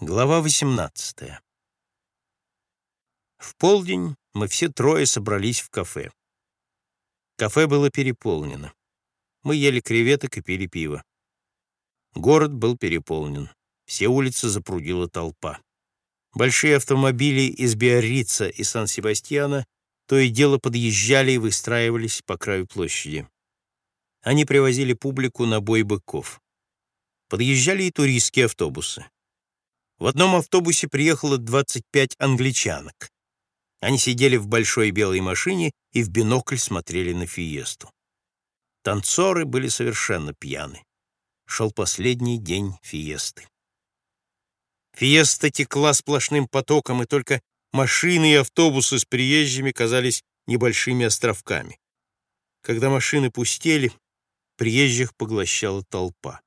Глава 18 В полдень мы все трое собрались в кафе. Кафе было переполнено. Мы ели креветок и пили пиво. Город был переполнен. Все улицы запрудила толпа. Большие автомобили из Биаррица и Сан-Себастьяна то и дело подъезжали и выстраивались по краю площади. Они привозили публику на бой быков. Подъезжали и туристские автобусы. В одном автобусе приехало 25 англичанок. Они сидели в большой белой машине и в бинокль смотрели на фиесту. Танцоры были совершенно пьяны. Шел последний день фиесты. Фиеста текла сплошным потоком, и только машины и автобусы с приезжими казались небольшими островками. Когда машины пустели, приезжих поглощала толпа.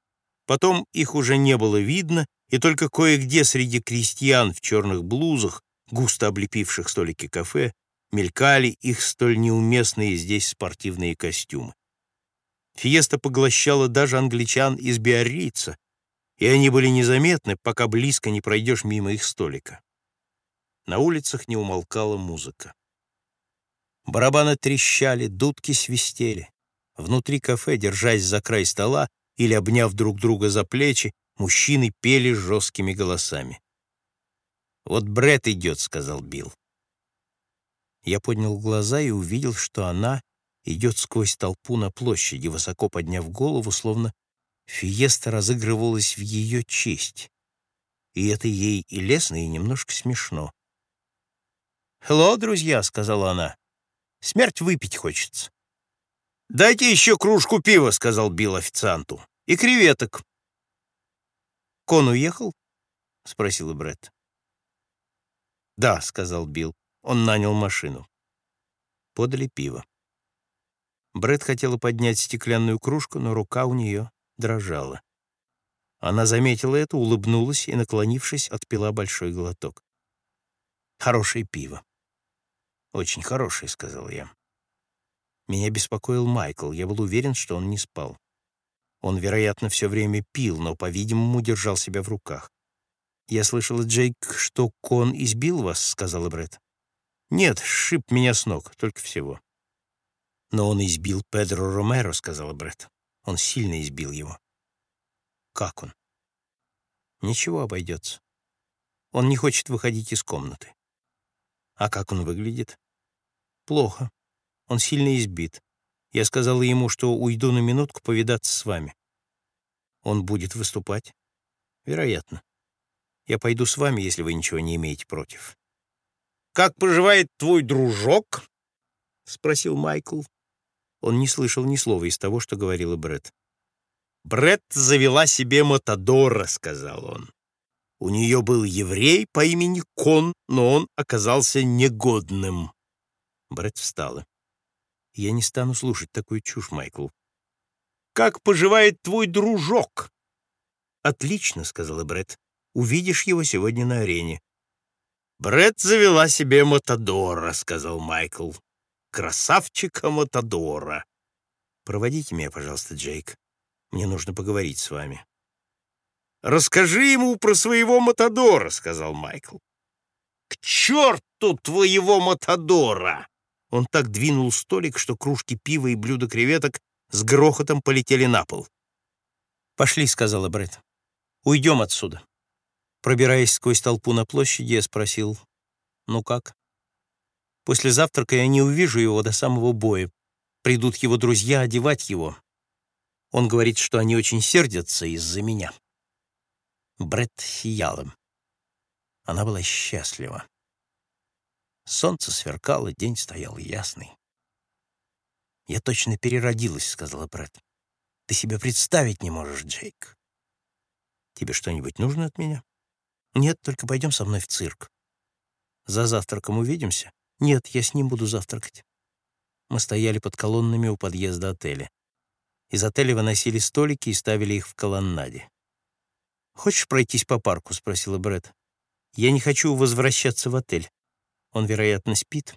Потом их уже не было видно, и только кое-где среди крестьян в черных блузах, густо облепивших столики кафе, мелькали их столь неуместные здесь спортивные костюмы. Фиеста поглощала даже англичан из Биаррица, и они были незаметны, пока близко не пройдешь мимо их столика. На улицах не умолкала музыка. Барабаны трещали, дудки свистели. Внутри кафе, держась за край стола или обняв друг друга за плечи, Мужчины пели жесткими голосами. «Вот Бред идет», — сказал Билл. Я поднял глаза и увидел, что она идет сквозь толпу на площади, высоко подняв голову, словно фиеста разыгрывалась в ее честь. И это ей и лестно, и немножко смешно. «Хелло, друзья», — сказала она. «Смерть выпить хочется». «Дайте еще кружку пива», — сказал Билл официанту. «И креветок». «Кон уехал?» — спросила Бретт. «Да», — сказал Билл. Он нанял машину. Подали пиво. Бретт хотела поднять стеклянную кружку, но рука у нее дрожала. Она заметила это, улыбнулась и, наклонившись, отпила большой глоток. «Хорошее пиво». «Очень хорошее», — сказал я. Меня беспокоил Майкл. Я был уверен, что он не спал. Он, вероятно, все время пил, но, по-видимому, держал себя в руках. «Я слышала, Джейк, что Кон избил вас», — сказала Брэд. «Нет, шип меня с ног, только всего». «Но он избил Педро Ромеро», — сказала Брэд. «Он сильно избил его». «Как он?» «Ничего, обойдется. Он не хочет выходить из комнаты». «А как он выглядит?» «Плохо. Он сильно избит. Я сказала ему, что уйду на минутку повидаться с вами. Он будет выступать? Вероятно. Я пойду с вами, если вы ничего не имеете против. «Как поживает твой дружок?» — спросил Майкл. Он не слышал ни слова из того, что говорила Бред. «Бред завела себе Матадора», — сказал он. «У нее был еврей по имени Кон, но он оказался негодным». Бред встала. Я не стану слушать такую чушь, Майкл. Как поживает твой дружок? Отлично, сказала Бред. Увидишь его сегодня на арене. Бред завела себе Матадора, сказал Майкл. Красавчика Матадора. Проводите меня, пожалуйста, Джейк. Мне нужно поговорить с вами. Расскажи ему про своего Матадора, сказал Майкл. К черту твоего Матадора! Он так двинул столик, что кружки пива и блюда креветок с грохотом полетели на пол. «Пошли», — сказала Брэд. «Уйдем отсюда». Пробираясь сквозь толпу на площади, я спросил, «Ну как?» «После завтрака я не увижу его до самого боя. Придут его друзья одевать его. Он говорит, что они очень сердятся из-за меня». Брэд сияла. Она была счастлива. Солнце сверкало, день стоял ясный. «Я точно переродилась», — сказала Брэд. «Ты себе представить не можешь, Джейк». «Тебе что-нибудь нужно от меня?» «Нет, только пойдем со мной в цирк». «За завтраком увидимся?» «Нет, я с ним буду завтракать». Мы стояли под колоннами у подъезда отеля. Из отеля выносили столики и ставили их в колоннаде. «Хочешь пройтись по парку?» — спросила Брэд. «Я не хочу возвращаться в отель. Он, вероятно, спит.